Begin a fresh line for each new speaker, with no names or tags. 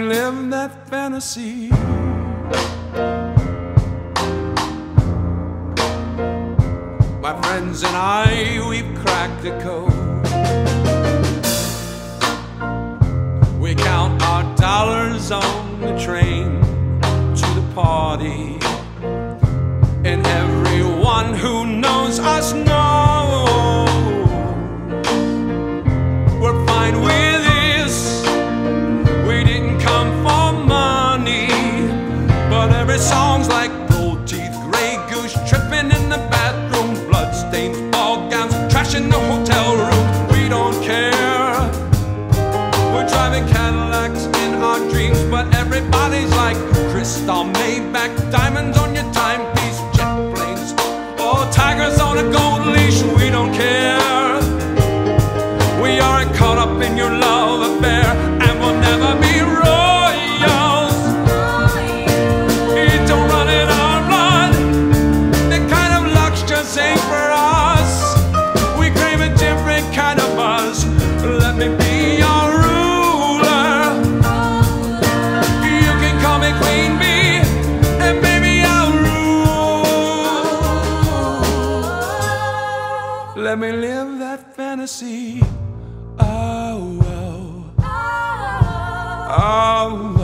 Rule. Let me live that fantasy. My friends and I, we've cracked the code. We count our dollars on the train to the party. And everyone who knows us but every song's like gold teeth, gray goose tripping in the bathroom, bloodstains, ball gowns, trash in the hotel room. We don't care. We're driving Cadillacs in our dreams, but everybody's like crystal, Maybach, diamonds Let me live that fantasy. Oh, oh, oh.